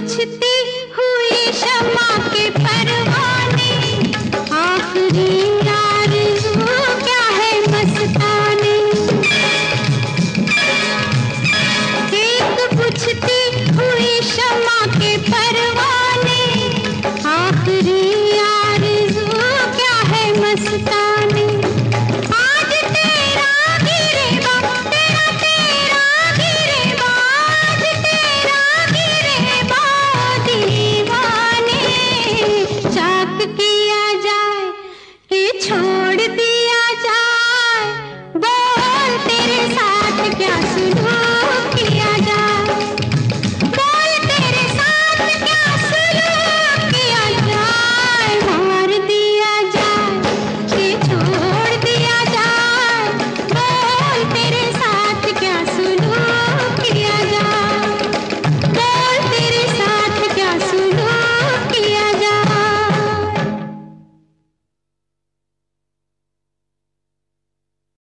बुझते हुए शमा के परवाने। आखिरी क्या है के परवाने। आखिरी